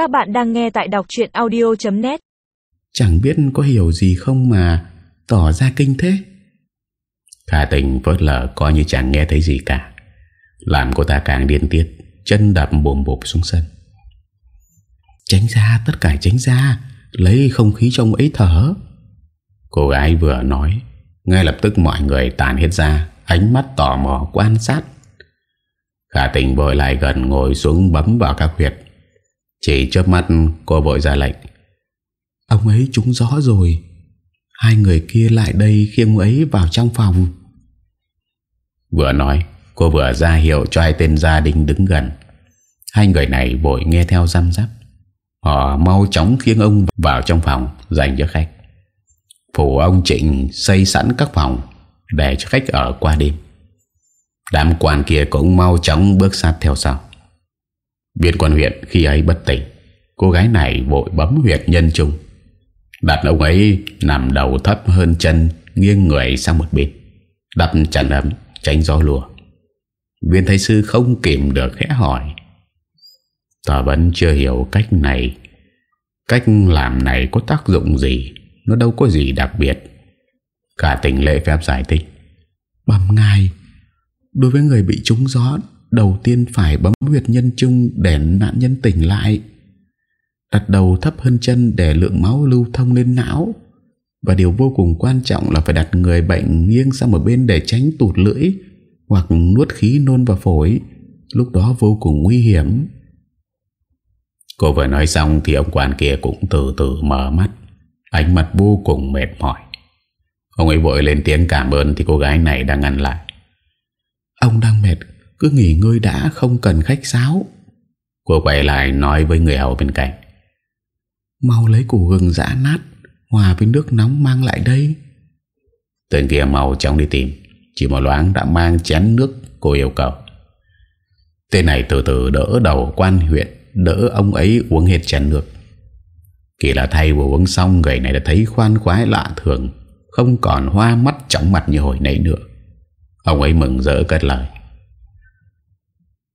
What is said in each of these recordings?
Các bạn đang nghe tại đọc chuyện audio.net Chẳng biết có hiểu gì không mà Tỏ ra kinh thế. Khả tình phớt lờ coi như chẳng nghe thấy gì cả. Làm cô ta càng điên tiết Chân đập bồm bộp xuống sân. Tránh ra tất cả tránh ra Lấy không khí trong ấy thở. Cô gái vừa nói Ngay lập tức mọi người tàn hết ra Ánh mắt tò mò quan sát. Khả tình vội lại gần ngồi xuống bấm vào các huyệt Chỉ chớp mắt cô vội ra lệnh. Ông ấy trúng gió rồi. Hai người kia lại đây khi ông ấy vào trong phòng. Vừa nói Cô vừa ra hiệu cho hai tên gia đình đứng gần. Hai người này vội nghe theo răm rắp. Họ mau chóng khiêng ông vào trong phòng Dành cho khách. Phủ ông Trịnh xây sẵn các phòng Để cho khách ở qua đêm. Đám quan kia cũng mau chóng bước sát theo sau Viên quan huyện khi ấy bất tỉnh. Cô gái này vội bấm huyệt nhân trung. Đặt ông ấy nằm đầu thấp hơn chân, Nghiêng người sang một bên. Đặt chăn ấm, tránh gió lùa. Viên thầy sư không kìm được khẽ hỏi. Ta vẫn chưa hiểu cách này. Cách làm này có tác dụng gì? Nó đâu có gì đặc biệt. Cả tình lễ phép giải thích. Bầm ngài, Đối với người bị trúng gió Đầu tiên phải bấm huyệt nhân trung Để nạn nhân tỉnh lại Đặt đầu thấp hơn chân Để lượng máu lưu thông lên não Và điều vô cùng quan trọng là phải đặt người bệnh nghiêng sang một bên để tránh tụt lưỡi hoặc nuốt khí nôn vào phổi, lúc đó vô cùng nguy hiểm. Cô vừa nói xong thì ông quan kia cũng từ từ mở mắt, ánh mặt vô cùng mệt mỏi. Ông ấy vội lên tiếng cảm ơn thì cô gái này đang ngăn lại. Ông đang mệt, cứ nghỉ ngơi đã không cần khách sáo. Cô quay lại nói với người hầu bên cạnh. Mau lấy củ gừng giã nát, hòa với nước nóng mang lại đây. Tên kia mau chóng đi tìm. Chỉ một loáng đã mang chén nước Cô yêu cầu Tên này từ từ đỡ đầu quan huyện Đỡ ông ấy uống hết chén nước Kỳ là thay vừa uống xong Người này đã thấy khoan khoái lạ thường Không còn hoa mắt chóng mặt như hồi nãy nữa Ông ấy mừng rỡ cất lời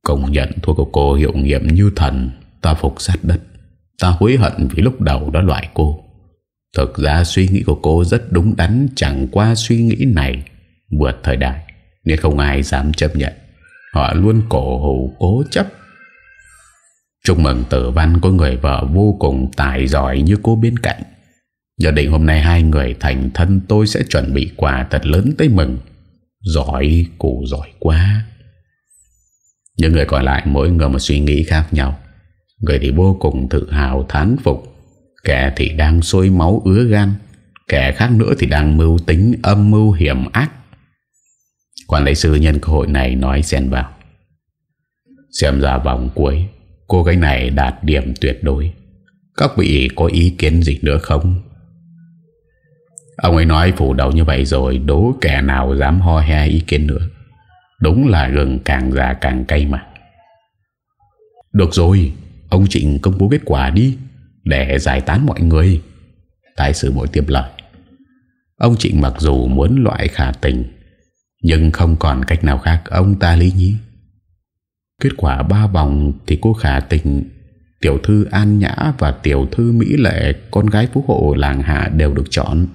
Công nhận thuốc của cô hiệu nghiệm như thần Ta phục sát đất Ta hối hận vì lúc đầu đã loại cô Thực ra suy nghĩ của cô rất đúng đắn Chẳng qua suy nghĩ này vượt thời đại nên không ai dám chấp nhận. Họ luôn cổ hủ cố chấp. Chúc mừng tử văn có người vợ vô cùng tài giỏi như cô bên cạnh. Giờ định hôm nay hai người thành thân tôi sẽ chuẩn bị quà thật lớn tới mừng. Giỏi, cụ giỏi quá. Những người còn lại mỗi người một suy nghĩ khác nhau. Người thì vô cùng tự hào, thán phục. Kẻ thì đang sôi máu ứa gan. Kẻ khác nữa thì đang mưu tính, âm mưu hiểm ác Quản lý sư nhân cơ hội này nói xen vào Xem ra vòng cuối, Cô gái này đạt điểm tuyệt đối Các vị có ý kiến gì nữa không Ông ấy nói phủ đầu như vậy rồi, Đố kẻ nào dám ho he ý kiến nữa Đúng là gừng càng già càng cay mà. Được rồi, Ông Trịnh công bố kết quả đi, Để giải tán mọi người. Tài sử mỗi tiếp lời. Ông Trịnh mặc dù muốn loại khả tình, nhưng không còn cách nào khác, Ông ta lý nhí. Kết quả ba vòng Thì cô khả tình, Tiểu thư An Nhã và tiểu thư Mỹ Lệ, Con gái phú hộ làng hạ đều được chọn.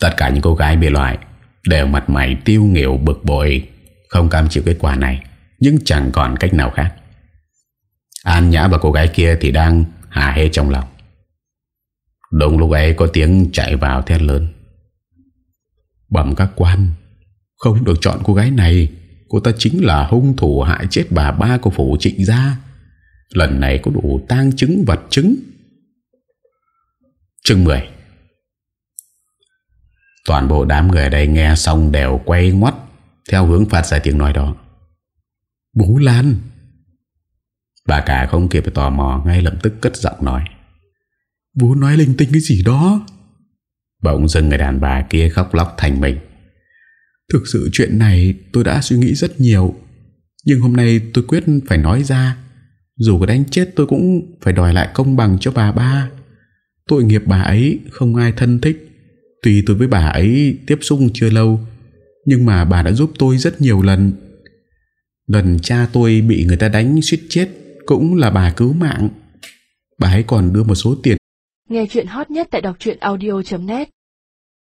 Tất cả những cô gái bị loại Đều mặt mày tiêu nghỉu bực bội, Không cam chịu kết quả này, Nhưng chẳng còn cách nào khác. An Nhã và cô gái kia thì đang hà hê trong lòng. Đúng lúc ấy có tiếng chạy vào thét lớn. Bẩm các quan, Không được chọn cô gái này, Cô ta chính là hung thủ hại chết bà ba của phủ trịnh gia. Lần này có đủ tang chứng vật chứng. Chương 10 Toàn bộ đám người ở đây nghe xong đều quay ngoắt, Theo hướng phát ra tiếng nói đó. Bố Lan. Bà cả không kịp tò mò, Ngay lập tức cất giọng nói. Bố nói linh tinh cái gì đó. Bỗng dưng người đàn bà kia khóc lóc thành mình. Thực sự chuyện này tôi đã suy nghĩ rất nhiều, Nhưng hôm nay tôi quyết phải nói ra. Dù có đánh chết tôi cũng phải đòi lại công bằng cho bà ba. Tội nghiệp bà ấy không ai thân thích Tuy tôi với bà ấy tiếp xúc chưa lâu, Nhưng mà bà đã giúp tôi rất nhiều lần. Lần cha tôi bị người ta đánh suýt chết Cũng là bà cứu mạng. Bà ấy còn đưa một số tiền. Nghe chuyện hot nhất tại đọc audio.net